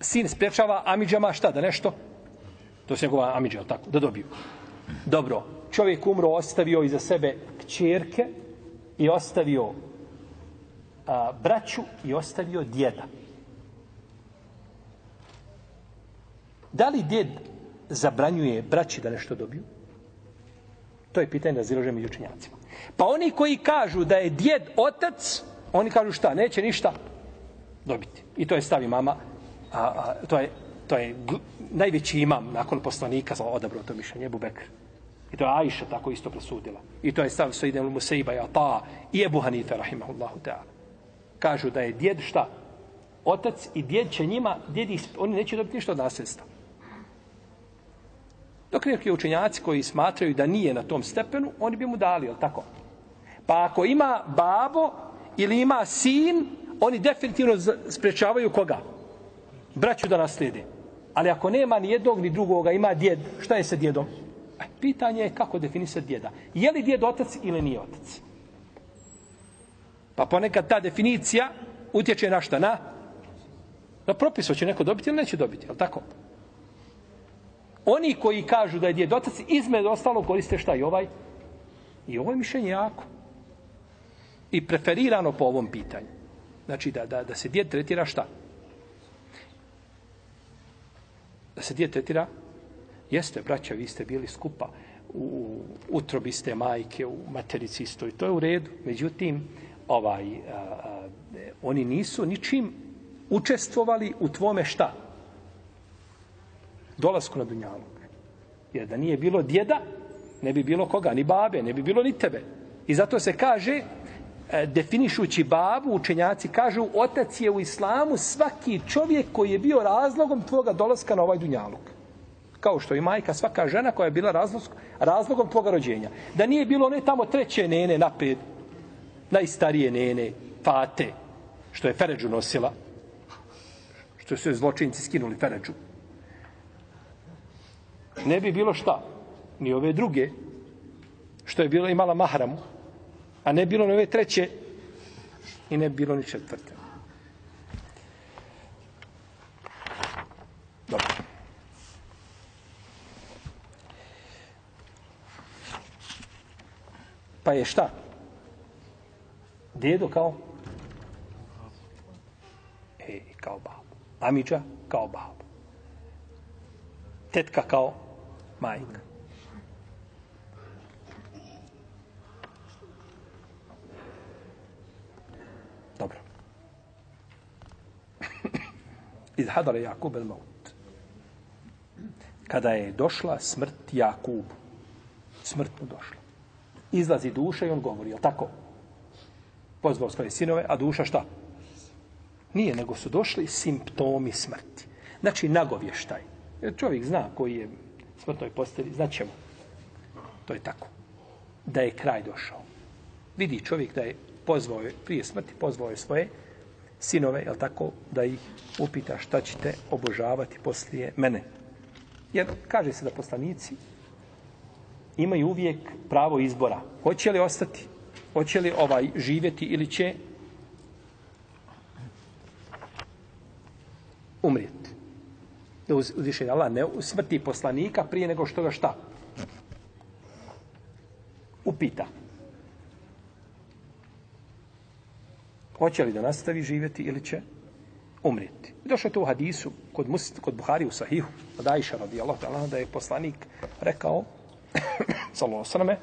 Sin spriječava Amidžama šta da nešto? To se njegova Amidža, tako? Da dobiju. Dobro. Čovjek umro, ostavio iza sebe kćerke i ostavio a, braću i ostavio djeda. Da li djed zabranjuje braći da nešto dobiju? To je pitanje da zilože među učenjacima. Pa oni koji kažu da je djed otac, oni kažu šta? Neće ništa dobiti. I to je stavi mama. A, a, to je, to je gl, najveći imam nakon poslanika za odabro to mišljenje, Ebu Bekr. I to je Ajša tako isto presudila. I to je stav Sayyidina Musaiba i Ata i Ebu Hanife, rahimahullahu ta'ala. Kažu da je djed šta? Otac i djed će njima, djedi, oni neće dobiti ništa od nasljedstva. Dok neki učenjaci koji smatraju da nije na tom stepenu, oni bi mu dali, jel tako? Pa ako ima babo ili ima sin, oni definitivno sprečavaju koga? Braću da naslijede. Ali ako nema ni jednog ni drugoga, ima djed, šta je sa djedom? E, pitanje je kako definisati djeda. Je li djed otac ili nije otac? Pa ponekad ta definicija utječe na šta? Na, na propis, hoće neko dobiti ili neće dobiti, je tako? Oni koji kažu da je djed otac, izmed ostalo koriste šta i ovaj? I ovo je mišljenje jako. I preferirano po ovom pitanju. Znači da, da, da se djed tretira šta? Da se djed tretira? Jeste, braća, vi ste bili skupa u utrobi ste majke, u materici isto i to je u redu. Međutim, ovaj, a, a, oni nisu ničim učestvovali u tvome šta? Dolasku na Dunjalog. Jer da nije bilo djeda, ne bi bilo koga, ni babe, ne bi bilo ni tebe. I zato se kaže, e, definišući babu, učenjaci kažu, otac je u islamu svaki čovjek koji je bio razlogom tvoga dolaska na ovaj dunjaluk. Kao što i majka, svaka žena koja je bila razlog, razlogom tvoga rođenja. Da nije bilo ne tamo treće nene napred, najstarije nene, fate, što je Feređu nosila, što su zločinci skinuli Feređu. Ne bi bilo šta, ni ove druge, što je bilo imala mahramu, A ne bilo ni ove treće i ne bilo ni četvrte. Dobro. Pa je šta? Dedo kao? E, kao babo. Amiđa kao babo. Tetka kao majka. Dobro. Iz hadara Jakub el maut. Kada je došla smrt Jakubu. smrt mu došla. Izlazi duša i on govori, je tako? Pozvao svoje sinove, a duša šta? Nije, nego su došli simptomi smrti. Znači, nagovještaj. Jer čovjek zna koji je smrtnoj posteli, znaćemo. To je tako. Da je kraj došao. Vidi čovjek da je pozvao je, prije smrti, pozvao je svoje sinove, je tako, da ih upita šta ćete obožavati poslije mene. Jer kaže se da poslanici imaju uvijek pravo izbora. Hoće li ostati? Hoće li ovaj živjeti ili će umrijeti? Da uzviše Allah ne usmrti poslanika prije nego što ga šta? Upita. Hoće li da nastavi živjeti ili će umrijeti. Došlo je to u hadisu kod, mus, kod Buhari u Sahihu od Aisha radijallahu ta'ala da je poslanik rekao sallallahu sallam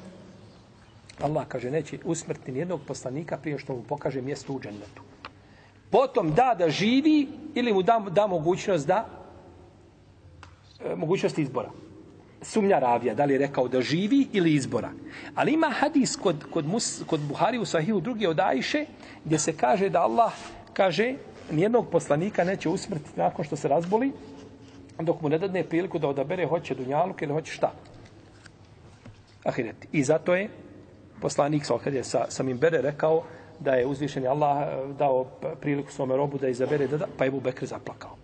Allah kaže neće usmrti nijednog poslanika prije što mu pokaže mjesto u džennetu. Potom da da živi ili mu da, da mogućnost da E, mogućnosti izbora sumnja ravija, da li je rekao da živi ili izbora. Ali ima hadis kod, kod, mus, kod Buhari u Sahihu drugi od Ajše, gdje se kaže da Allah kaže nijednog poslanika neće usmrtiti nakon što se razboli, dok mu ne dadne priliku da odabere hoće dunjaluk ili hoće šta. Ahiret. I zato je poslanik sa je sa, sa Mimbere rekao da je uzvišeni Allah e, dao priliku svome robu da izabere, da, da, pa je Bubekr zaplakao.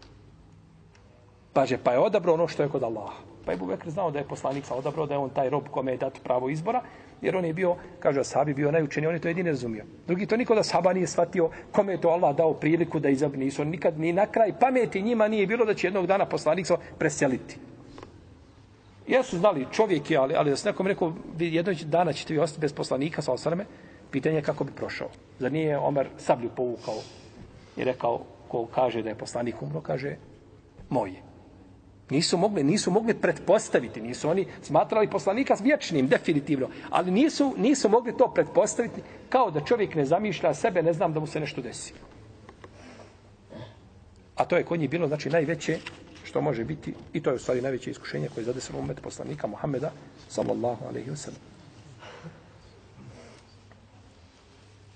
Paže, pa je odabrao ono što je kod Allaha. Pa je Bubekr znao da je poslanik sa odabrao, da je on taj rob kome je dat pravo izbora, jer on je bio, kaže Asabi, bio najučeni, on je to jedini razumio. Drugi to niko da Saba nije shvatio kome je to Allah dao priliku da izabne. Nisu nikad ni na kraj pameti njima nije bilo da će jednog dana poslanik sa preseliti. Jesu znali čovjek je, ali, ali da se nekom rekao, jednog dana ćete vi ostati bez poslanika sa osaname, pitanje je kako bi prošao. Zar nije Omer sablju povukao i rekao, ko kaže da je poslanik umro, kaže, moje. Nisu mogli, nisu mogli pretpostaviti, nisu oni smatrali poslanika vječnim, definitivno, ali nisu, nisu mogli to pretpostaviti kao da čovjek ne zamišlja sebe, ne znam da mu se nešto desi. A to je kod njih bilo, znači, najveće što može biti, i to je u stvari najveće iskušenje koje je zadesilo umet poslanika Muhammeda, sallallahu alaihi wa.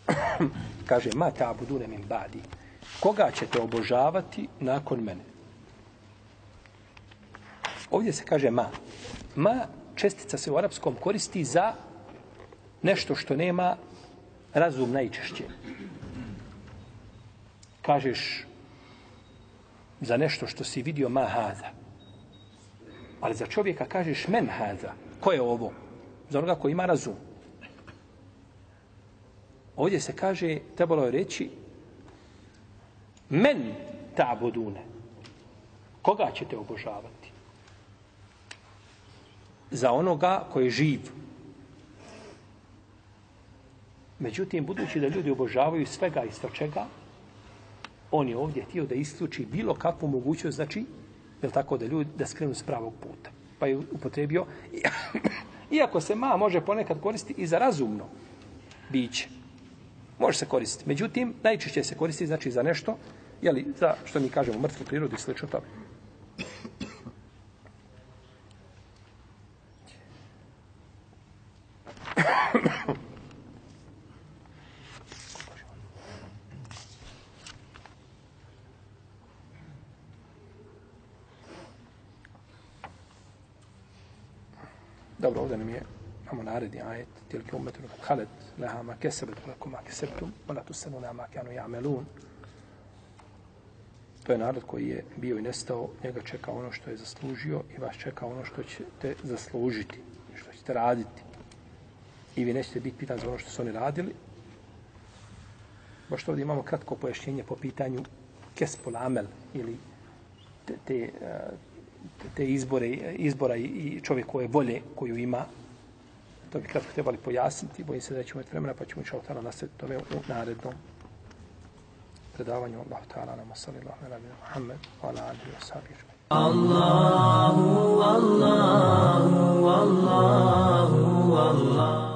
Kaže, ma ta budune min badi. Koga ćete obožavati nakon mene? Ovdje se kaže ma. Ma čestica se u arapskom koristi za nešto što nema razum najčešće. Kažeš za nešto što si vidio ma haza. Ali za čovjeka kažeš men haza. Ko je ovo? Za onoga koji ima razum. Ovdje se kaže, trebalo je reći men ta budune. Koga ćete obožavati? Za onoga koji je živ. Međutim, budući da ljudi obožavaju svega i čega, on je ovdje htio da isključi bilo kakvu mogućnost, znači, je tako, da ljudi da skrenu s pravog puta. Pa je upotrebio, iako se ma može ponekad koristiti i za razumno biće, može se koristiti. Međutim, najčešće se koristi, znači, za nešto, jeli, za, što mi kažemo, mrtvu prirodu i slično tome. Nam je imamo naredni ajet tilke umetu khalet laha ma kesebet lakum ma kesebtum wa la tusaluna ma kanu ya'malun To je narod koji je bio i nestao, njega čeka ono što je zaslužio i vas čeka ono što ćete zaslužiti, što ćete raditi. I vi nećete biti pitan za ono što su oni radili. Baš ovdje imamo kratko pojašnjenje po pitanju kespul amel ili te, te, te izbore, izbora i čovjekove volje koju ima. To bi kratko trebali pojasniti. Bojim se da ćemo imati vremena pa ćemo išao tamo nastaviti tome u narednom predavanju Allah ta'ala nama sallallahu alaihi wa Muhammed wa ala alihi wa sahbihi Allahu, Allahu, Allahu, Allahu.